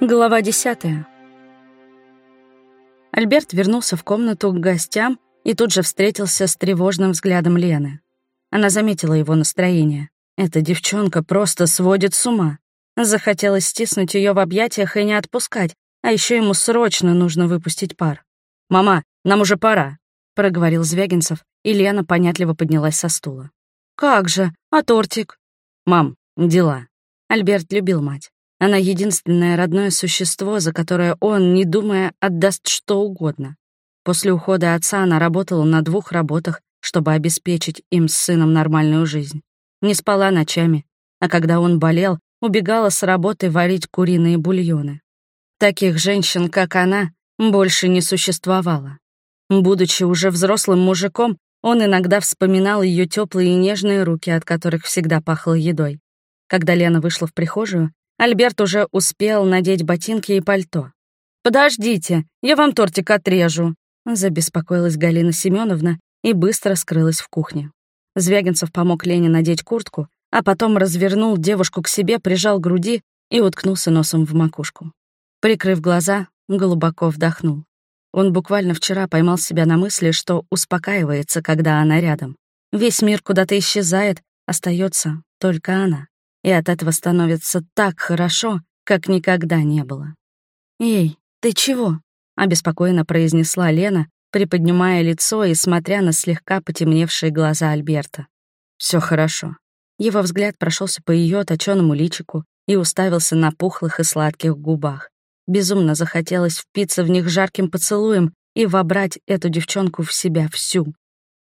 Глава десятая. Альберт вернулся в комнату к гостям и тут же встретился с тревожным взглядом Лены. Она заметила его настроение. Эта девчонка просто сводит с ума. Захотелось стиснуть ее в объятиях и не отпускать, а еще ему срочно нужно выпустить пар. «Мама, нам уже пора», — проговорил Звягинцев, и Лена понятливо поднялась со стула. «Как же? А тортик?» «Мам, дела». Альберт любил мать. Она единственное родное существо, за которое он, не думая, отдаст что угодно. После ухода отца она работала на двух работах, чтобы обеспечить им с сыном нормальную жизнь. Не спала ночами, а когда он болел, убегала с работы варить куриные бульоны. Таких женщин, как она, больше не существовало. Будучи уже взрослым мужиком, он иногда вспоминал ее теплые и нежные руки, от которых всегда пахло едой. Когда Лена вышла в прихожую, Альберт уже успел надеть ботинки и пальто. «Подождите, я вам тортик отрежу», — забеспокоилась Галина Семеновна и быстро скрылась в кухне. Звягинцев помог Лене надеть куртку, а потом развернул девушку к себе, прижал к груди и уткнулся носом в макушку. Прикрыв глаза, глубоко вдохнул. Он буквально вчера поймал себя на мысли, что успокаивается, когда она рядом. Весь мир куда-то исчезает, остается только она и от этого становится так хорошо, как никогда не было. «Эй, ты чего?» — обеспокоенно произнесла Лена, приподнимая лицо и смотря на слегка потемневшие глаза Альберта. Все хорошо». Его взгляд прошелся по ее точенному личику и уставился на пухлых и сладких губах. Безумно захотелось впиться в них жарким поцелуем и вобрать эту девчонку в себя всю.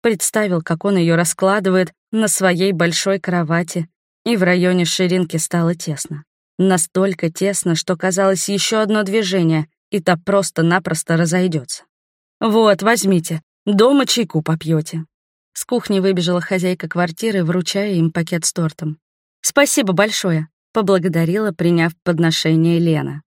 Представил, как он ее раскладывает на своей большой кровати, и в районе ширинки стало тесно. Настолько тесно, что казалось еще одно движение, и та просто-напросто разойдется. «Вот, возьмите, дома чайку попьете. С кухни выбежала хозяйка квартиры, вручая им пакет с тортом. «Спасибо большое», — поблагодарила, приняв подношение Лена.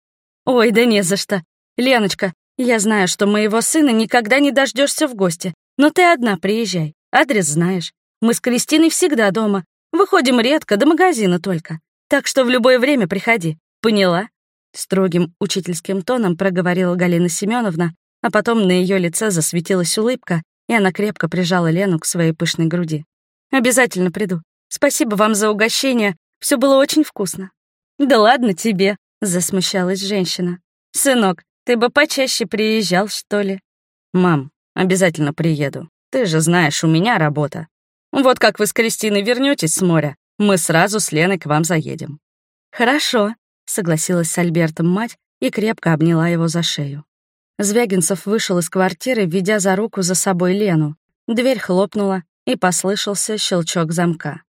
«Ой, да не за что. Леночка, я знаю, что моего сына никогда не дождешься в гости, но ты одна приезжай, адрес знаешь. Мы с Кристиной всегда дома, Выходим редко, до магазина только. Так что в любое время приходи. Поняла?» Строгим учительским тоном проговорила Галина Семеновна, а потом на ее лице засветилась улыбка, и она крепко прижала Лену к своей пышной груди. «Обязательно приду. Спасибо вам за угощение. Все было очень вкусно». «Да ладно тебе», — засмущалась женщина. «Сынок, ты бы почаще приезжал, что ли?» «Мам, обязательно приеду. Ты же знаешь, у меня работа. Вот как вы с Кристиной вернетесь с моря, мы сразу с Леной к вам заедем». «Хорошо», — согласилась с Альбертом мать и крепко обняла его за шею. Звягинцев вышел из квартиры, ведя за руку за собой Лену. Дверь хлопнула, и послышался щелчок замка.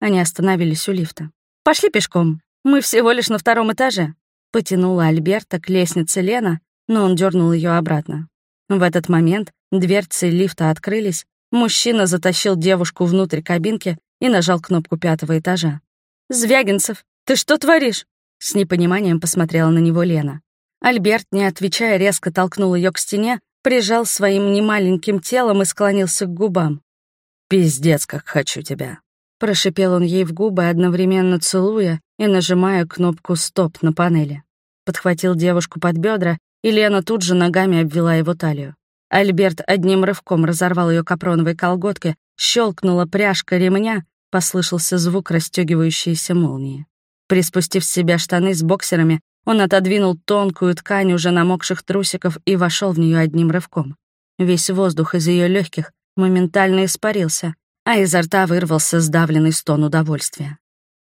Они остановились у лифта. «Пошли пешком. Мы всего лишь на втором этаже», — потянула Альберта к лестнице Лена, но он дернул ее обратно. В этот момент дверцы лифта открылись, Мужчина затащил девушку внутрь кабинки и нажал кнопку пятого этажа. «Звягинцев, ты что творишь?» С непониманием посмотрела на него Лена. Альберт, не отвечая, резко толкнул ее к стене, прижал своим немаленьким телом и склонился к губам. «Пиздец, как хочу тебя!» Прошипел он ей в губы, одновременно целуя и нажимая кнопку «Стоп» на панели. Подхватил девушку под бедра, и Лена тут же ногами обвела его талию. Альберт одним рывком разорвал ее капроновой колготки, щелкнула пряжка ремня, послышался звук расстегивающейся молнии. Приспустив с себя штаны с боксерами, он отодвинул тонкую ткань уже намокших трусиков и вошел в нее одним рывком. Весь воздух из ее легких моментально испарился, а изо рта вырвался сдавленный стон удовольствия.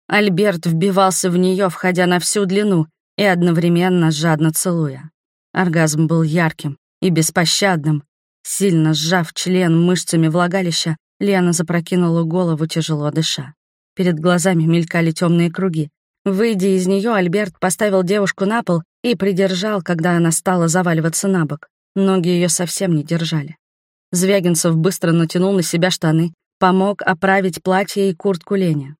Альберт вбивался в нее, входя на всю длину и одновременно жадно целуя. Оргазм был ярким, и беспощадным. Сильно сжав член мышцами влагалища, Лена запрокинула голову, тяжело дыша. Перед глазами мелькали темные круги. Выйдя из нее, Альберт поставил девушку на пол и придержал, когда она стала заваливаться на бок. Ноги ее совсем не держали. Звягинцев быстро натянул на себя штаны, помог оправить платье и куртку Лене.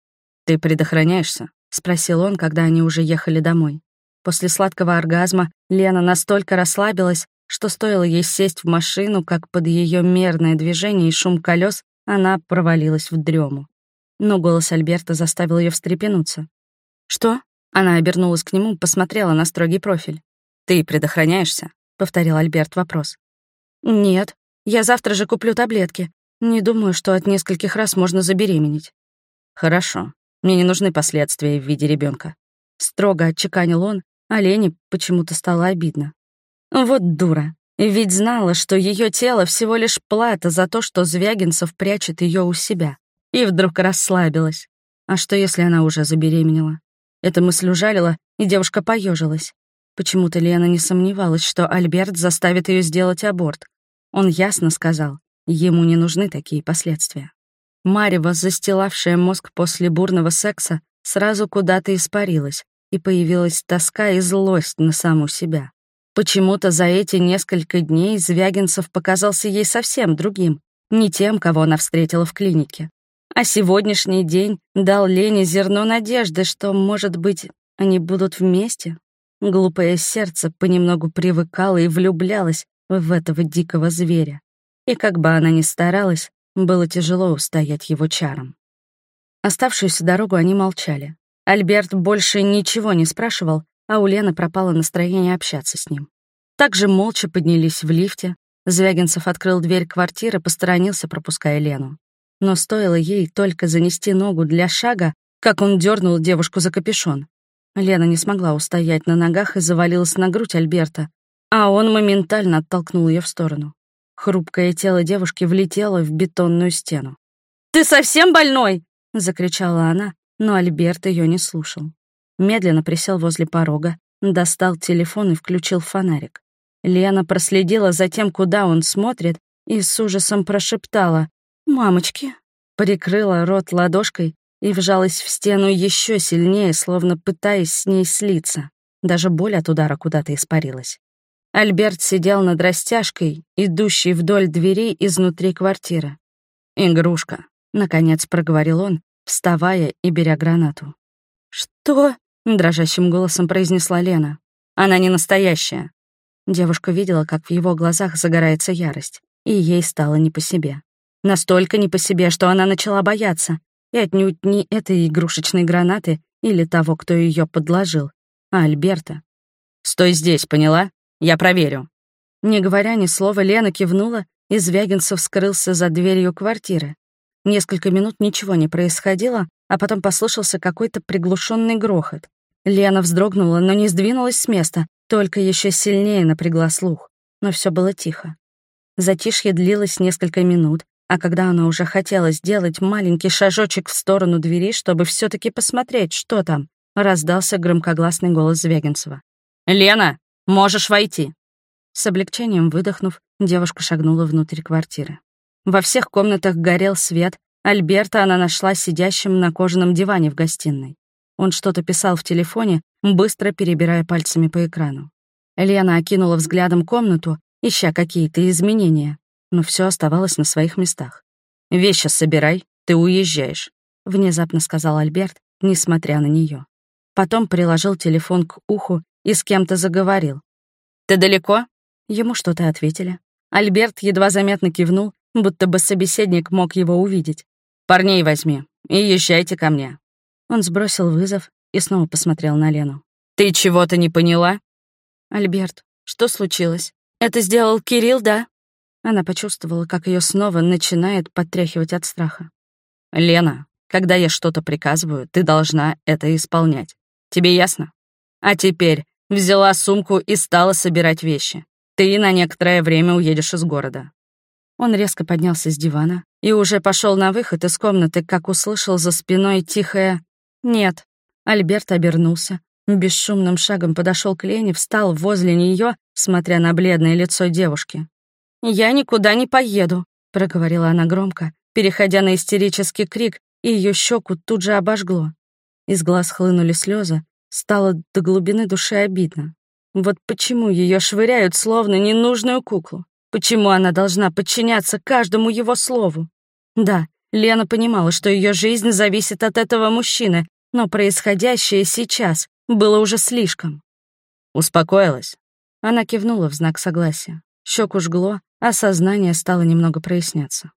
«Ты предохраняешься?» — спросил он, когда они уже ехали домой. После сладкого оргазма Лена настолько расслабилась, что стоило ей сесть в машину, как под ее мерное движение и шум колес она провалилась в дрему. Но голос Альберта заставил ее встрепенуться. «Что?» Она обернулась к нему, посмотрела на строгий профиль. «Ты предохраняешься?» — повторил Альберт вопрос. «Нет, я завтра же куплю таблетки. Не думаю, что от нескольких раз можно забеременеть». «Хорошо. Мне не нужны последствия в виде ребенка. Строго отчеканил он, а Лене почему-то стало обидно. Вот дура. Ведь знала, что ее тело всего лишь плата за то, что Звягинцев прячет ее у себя. И вдруг расслабилась. А что, если она уже забеременела? Эта мысль ужалила, и девушка поежилась. Почему-то Лена не сомневалась, что Альберт заставит ее сделать аборт. Он ясно сказал, ему не нужны такие последствия. Марева, застилавшая мозг после бурного секса, сразу куда-то испарилась, и появилась тоска и злость на саму себя. Почему-то за эти несколько дней Звягинцев показался ей совсем другим, не тем, кого она встретила в клинике. А сегодняшний день дал Лене зерно надежды, что, может быть, они будут вместе. Глупое сердце понемногу привыкало и влюблялось в этого дикого зверя. И как бы она ни старалась, было тяжело устоять его чарам. Оставшуюся дорогу они молчали. Альберт больше ничего не спрашивал, а у Лены пропало настроение общаться с ним. Также молча поднялись в лифте. Звягинцев открыл дверь квартиры, посторонился, пропуская Лену. Но стоило ей только занести ногу для шага, как он дернул девушку за капюшон. Лена не смогла устоять на ногах и завалилась на грудь Альберта, а он моментально оттолкнул ее в сторону. Хрупкое тело девушки влетело в бетонную стену. «Ты совсем больной?» — закричала она, но Альберт ее не слушал. Медленно присел возле порога, достал телефон и включил фонарик. Лена проследила за тем, куда он смотрит, и с ужасом прошептала «Мамочки!» Прикрыла рот ладошкой и вжалась в стену еще сильнее, словно пытаясь с ней слиться. Даже боль от удара куда-то испарилась. Альберт сидел над растяжкой, идущей вдоль дверей изнутри квартиры. «Игрушка», — наконец проговорил он, вставая и беря гранату. «Что?» — дрожащим голосом произнесла Лена. «Она не настоящая». Девушка видела, как в его глазах загорается ярость, и ей стало не по себе. Настолько не по себе, что она начала бояться, и отнюдь не этой игрушечной гранаты или того, кто ее подложил, а Альберта. «Стой здесь, поняла? Я проверю». Не говоря ни слова, Лена кивнула, и Звягинцев скрылся за дверью квартиры. Несколько минут ничего не происходило, а потом послышался какой-то приглушенный грохот. Лена вздрогнула, но не сдвинулась с места, только еще сильнее напрягла слух. Но все было тихо. Затишье длилось несколько минут, а когда она уже хотела сделать маленький шажочек в сторону двери, чтобы все таки посмотреть, что там, раздался громкогласный голос Звягинцева. «Лена, можешь войти!» С облегчением выдохнув, девушка шагнула внутрь квартиры. Во всех комнатах горел свет, Альберта она нашла сидящим на кожаном диване в гостиной. Он что-то писал в телефоне, быстро перебирая пальцами по экрану. Лена окинула взглядом комнату, ища какие-то изменения, но все оставалось на своих местах. «Вещи собирай, ты уезжаешь», — внезапно сказал Альберт, несмотря на нее. Потом приложил телефон к уху и с кем-то заговорил. «Ты далеко?» Ему что-то ответили. Альберт едва заметно кивнул будто бы собеседник мог его увидеть. «Парней возьми и езжайте ко мне». Он сбросил вызов и снова посмотрел на Лену. «Ты чего-то не поняла?» «Альберт, что случилось? Это сделал Кирилл, да?» Она почувствовала, как ее снова начинает подтряхивать от страха. «Лена, когда я что-то приказываю, ты должна это исполнять. Тебе ясно? А теперь взяла сумку и стала собирать вещи. Ты на некоторое время уедешь из города. Он резко поднялся с дивана и уже пошел на выход из комнаты, как услышал за спиной тихое «нет». Альберт обернулся, бесшумным шагом подошел к Лене, встал возле нее, смотря на бледное лицо девушки. «Я никуда не поеду», — проговорила она громко, переходя на истерический крик, и ее щеку тут же обожгло. Из глаз хлынули слезы, стало до глубины души обидно. Вот почему ее швыряют словно ненужную куклу. Почему она должна подчиняться каждому его слову? Да, Лена понимала, что ее жизнь зависит от этого мужчины, но происходящее сейчас было уже слишком. Успокоилась. Она кивнула в знак согласия. Щеку жгло, а сознание стало немного проясняться.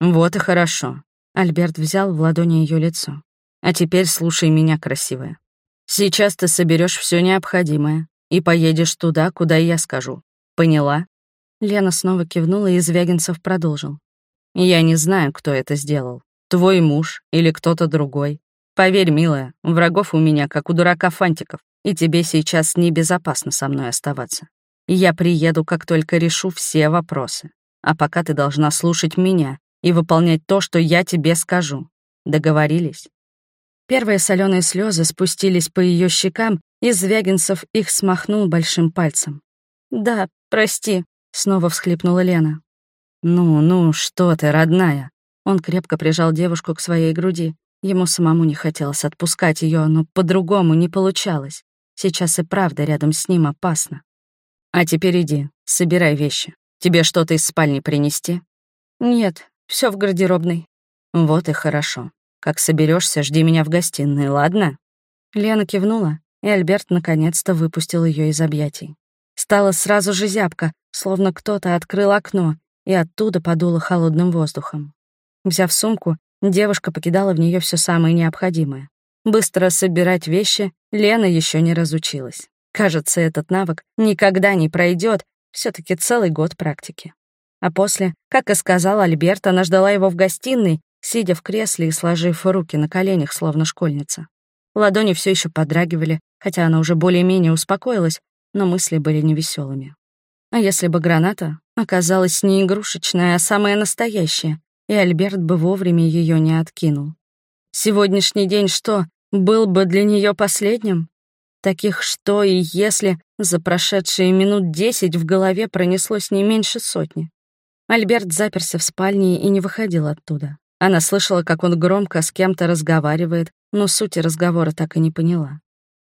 Вот и хорошо. Альберт взял в ладони ее лицо. А теперь слушай меня, красивая. Сейчас ты соберешь все необходимое и поедешь туда, куда я скажу. Поняла?» Лена снова кивнула, и Звягинцев продолжил. «Я не знаю, кто это сделал. Твой муж или кто-то другой. Поверь, милая, врагов у меня, как у дурака фантиков, и тебе сейчас небезопасно со мной оставаться. Я приеду, как только решу все вопросы. А пока ты должна слушать меня и выполнять то, что я тебе скажу. Договорились?» Первые соленые слезы спустились по ее щекам, и Звягинцев их смахнул большим пальцем. «Да, прости», — снова всхлипнула Лена. «Ну, ну, что ты, родная?» Он крепко прижал девушку к своей груди. Ему самому не хотелось отпускать ее, но по-другому не получалось. Сейчас и правда рядом с ним опасно. «А теперь иди, собирай вещи. Тебе что-то из спальни принести?» «Нет, все в гардеробной». «Вот и хорошо. Как соберешься, жди меня в гостиной, ладно?» Лена кивнула, и Альберт наконец-то выпустил ее из объятий. Стало сразу же зябко, словно кто-то открыл окно, и оттуда подуло холодным воздухом. Взяв сумку, девушка покидала в нее все самое необходимое. Быстро собирать вещи Лена еще не разучилась. Кажется, этот навык никогда не пройдет, все таки целый год практики. А после, как и сказал Альберт, она ждала его в гостиной сидя в кресле и сложив руки на коленях, словно школьница. Ладони все еще подрагивали, хотя она уже более-менее успокоилась, но мысли были невеселыми. А если бы граната оказалась не игрушечная, а самая настоящая, и Альберт бы вовремя ее не откинул? Сегодняшний день что, был бы для нее последним? Таких «что» и «если» за прошедшие минут десять в голове пронеслось не меньше сотни. Альберт заперся в спальне и не выходил оттуда. Она слышала, как он громко с кем-то разговаривает, но сути разговора так и не поняла.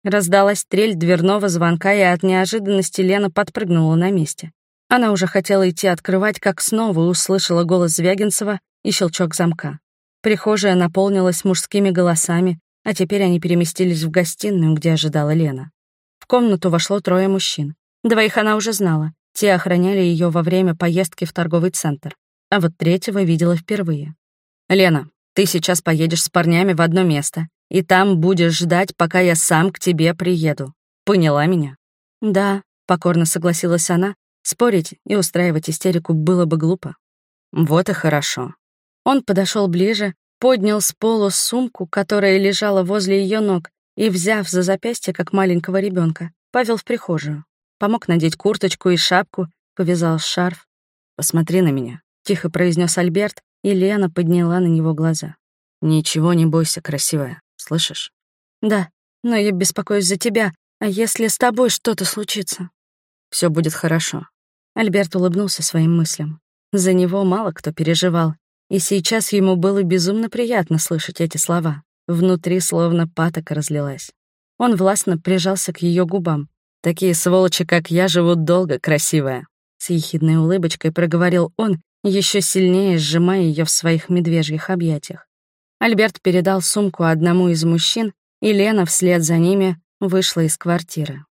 Раздалась трель дверного звонка, и от неожиданности Лена подпрыгнула на месте. Она уже хотела идти открывать, как снова услышала голос Звягинцева и щелчок замка. Прихожая наполнилась мужскими голосами, а теперь они переместились в гостиную, где ожидала Лена. В комнату вошло трое мужчин. Двоих она уже знала. Те охраняли ее во время поездки в торговый центр. А вот третьего видела впервые. «Лена, ты сейчас поедешь с парнями в одно место, и там будешь ждать, пока я сам к тебе приеду. Поняла меня?» «Да», — покорно согласилась она. Спорить и устраивать истерику было бы глупо. «Вот и хорошо». Он подошел ближе, поднял с пола сумку, которая лежала возле ее ног, и, взяв за запястье, как маленького ребенка, повел в прихожую. Помог надеть курточку и шапку, повязал шарф. «Посмотри на меня», — тихо произнес Альберт, и Лена подняла на него глаза. «Ничего не бойся, красивая, слышишь?» «Да, но я беспокоюсь за тебя, а если с тобой что-то случится?» Все будет хорошо». Альберт улыбнулся своим мыслям. За него мало кто переживал, и сейчас ему было безумно приятно слышать эти слова. Внутри словно патока разлилась. Он властно прижался к ее губам. «Такие сволочи, как я, живут долго, красивая», — с ехидной улыбочкой проговорил он еще сильнее сжимая ее в своих медвежьих объятиях. Альберт передал сумку одному из мужчин, и Лена вслед за ними вышла из квартиры.